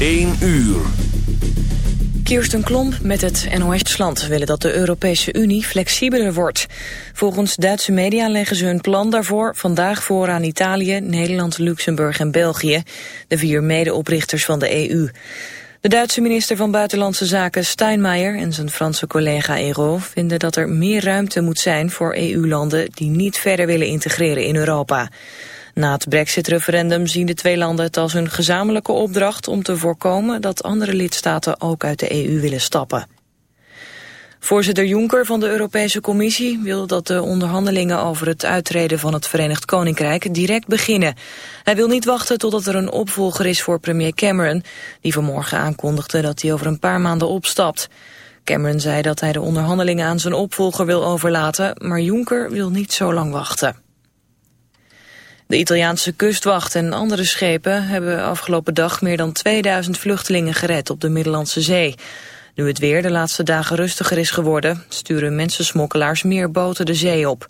1 uur. Kirsten Klomp met het NOS-land willen dat de Europese Unie flexibeler wordt. Volgens Duitse media leggen ze hun plan daarvoor vandaag voor aan Italië, Nederland, Luxemburg en België, de vier medeoprichters van de EU. De Duitse minister van Buitenlandse Zaken Steinmeier en zijn Franse collega Ero vinden dat er meer ruimte moet zijn voor EU-landen die niet verder willen integreren in Europa. Na het brexit-referendum zien de twee landen het als hun gezamenlijke opdracht om te voorkomen dat andere lidstaten ook uit de EU willen stappen. Voorzitter Juncker van de Europese Commissie wil dat de onderhandelingen over het uittreden van het Verenigd Koninkrijk direct beginnen. Hij wil niet wachten totdat er een opvolger is voor premier Cameron, die vanmorgen aankondigde dat hij over een paar maanden opstapt. Cameron zei dat hij de onderhandelingen aan zijn opvolger wil overlaten, maar Juncker wil niet zo lang wachten. De Italiaanse kustwacht en andere schepen hebben afgelopen dag meer dan 2000 vluchtelingen gered op de Middellandse Zee. Nu het weer de laatste dagen rustiger is geworden, sturen mensensmokkelaars meer boten de zee op.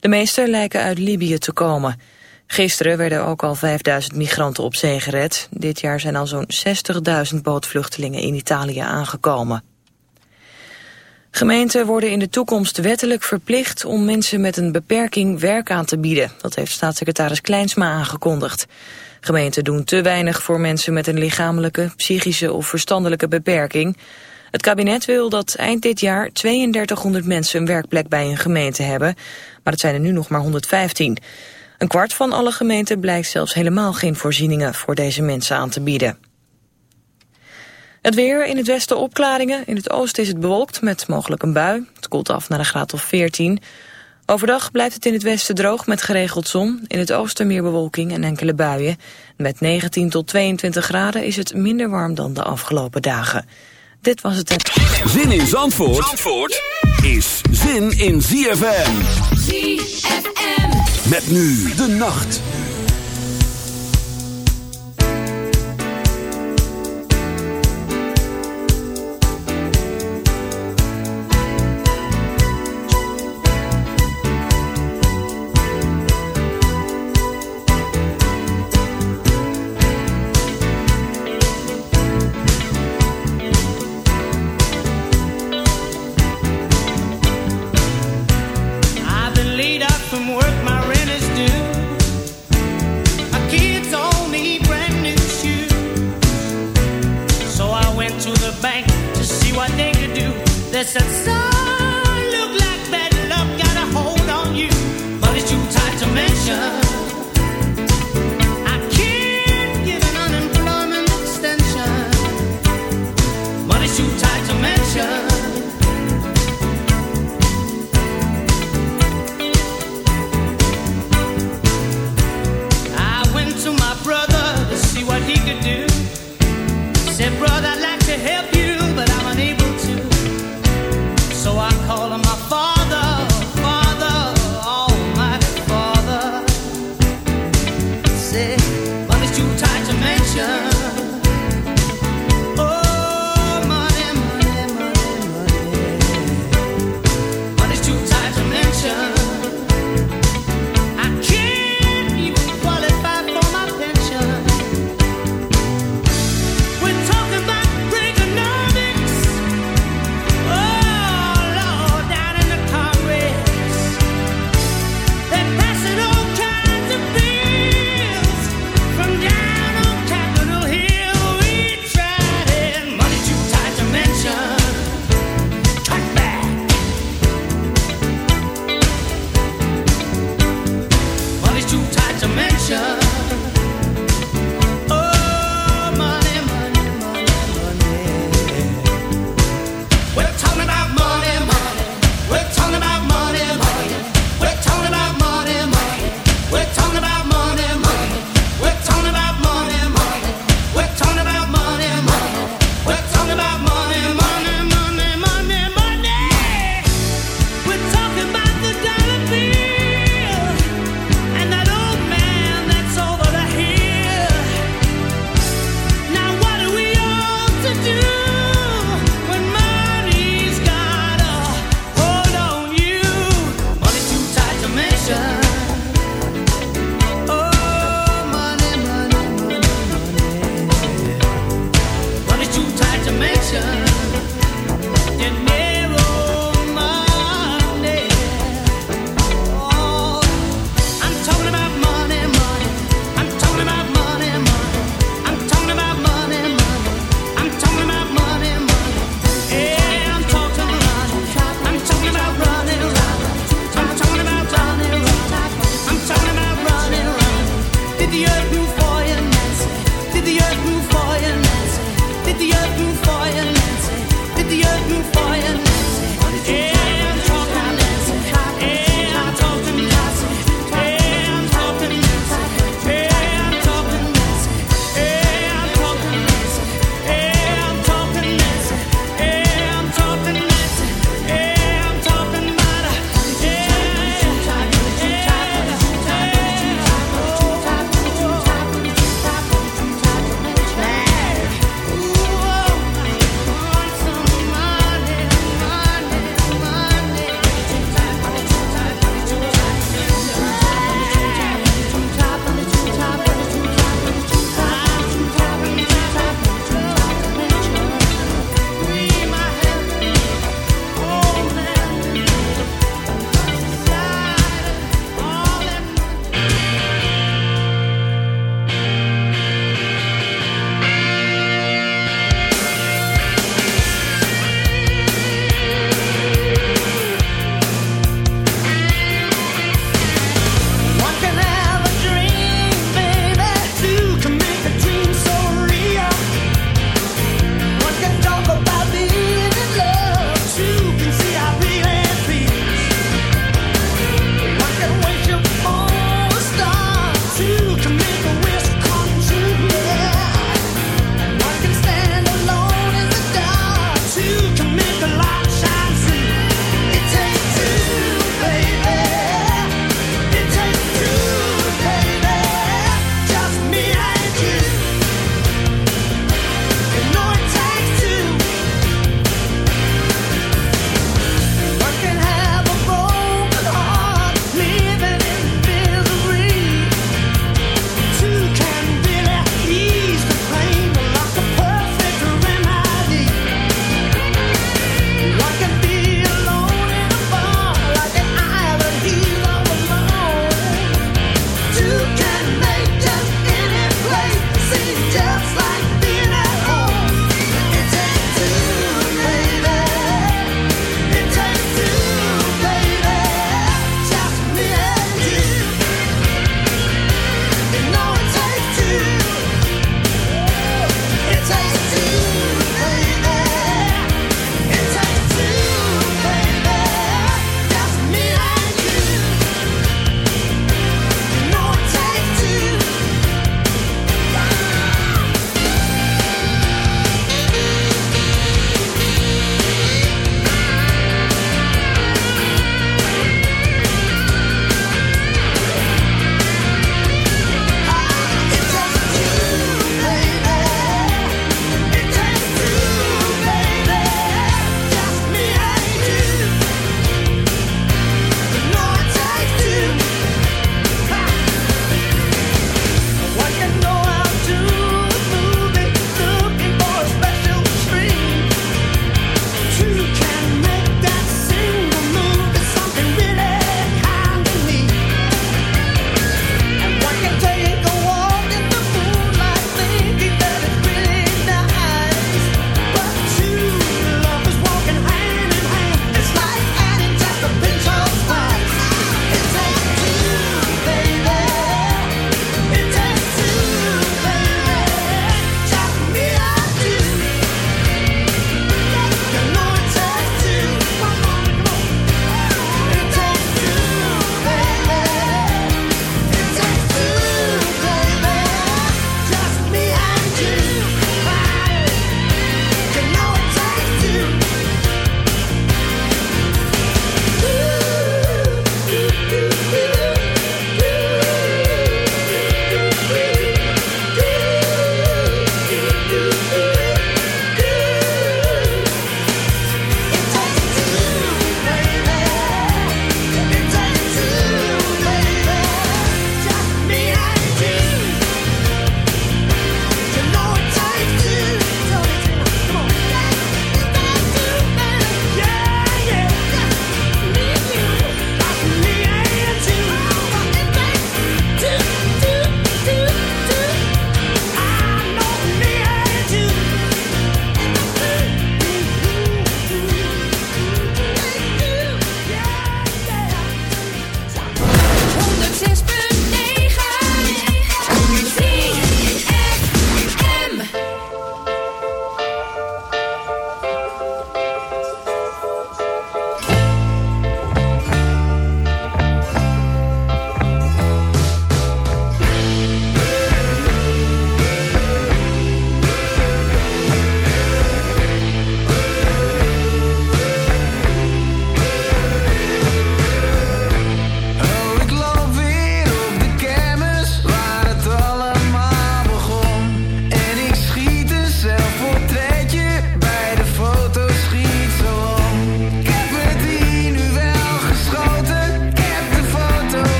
De meeste lijken uit Libië te komen. Gisteren werden ook al 5000 migranten op zee gered. Dit jaar zijn al zo'n 60.000 bootvluchtelingen in Italië aangekomen. Gemeenten worden in de toekomst wettelijk verplicht om mensen met een beperking werk aan te bieden. Dat heeft staatssecretaris Kleinsma aangekondigd. Gemeenten doen te weinig voor mensen met een lichamelijke, psychische of verstandelijke beperking. Het kabinet wil dat eind dit jaar 3200 mensen een werkplek bij een gemeente hebben, maar het zijn er nu nog maar 115. Een kwart van alle gemeenten blijkt zelfs helemaal geen voorzieningen voor deze mensen aan te bieden. Het weer, in het westen opklaringen, in het oosten is het bewolkt met mogelijk een bui. Het koelt af naar een graad of 14. Overdag blijft het in het westen droog met geregeld zon. In het oosten meer bewolking en enkele buien. Met 19 tot 22 graden is het minder warm dan de afgelopen dagen. Dit was het... Zin in Zandvoort, Zandvoort is zin in ZFM. ZFM. Met nu de nacht.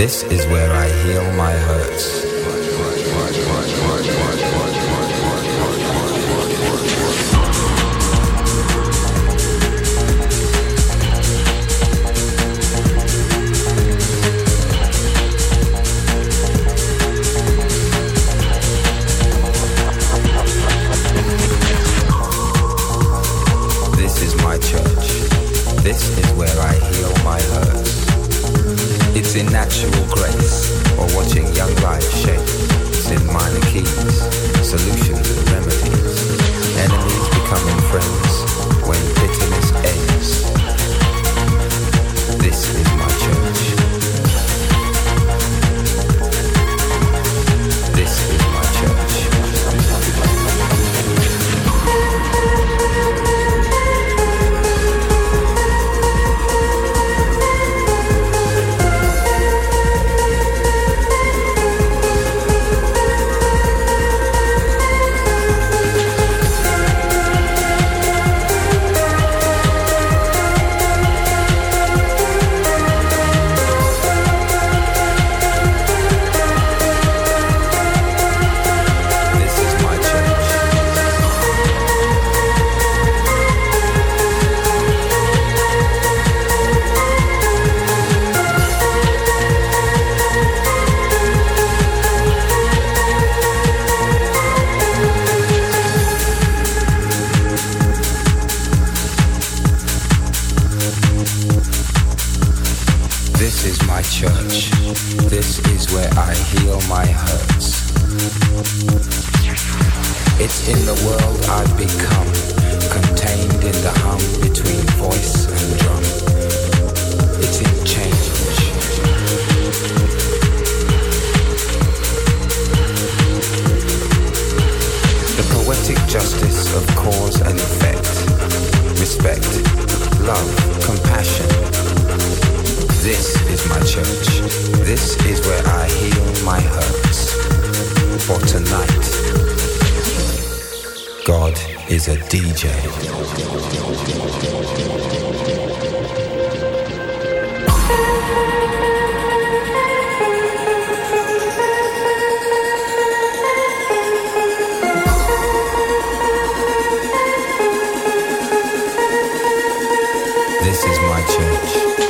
This is where I heal my hurts. 坚持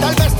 Tal vez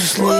useless.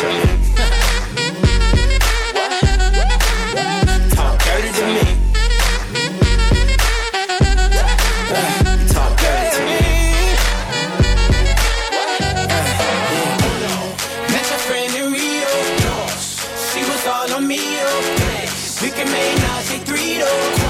To me. Talk dirty to me. Talk dirty to me. Met your friend in Rio. She was all on me. Oh. We can make Nazi three Oh,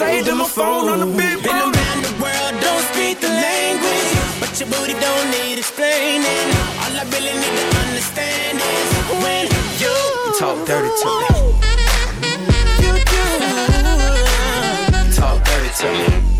Gotta say my phone on the big booty. Been around the world, don't speak the language. But your booty don't need explaining. All I really need to understand is when you, you talk dirty to me. You do. Talk dirty to me.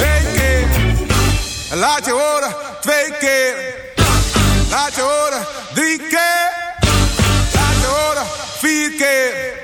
Eén keer. Laat je horen, twee keer. Laat je horen, drie keer. Laat je horen, vier keer.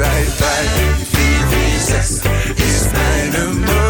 2, 5, 3, 4, 4, 6 ist.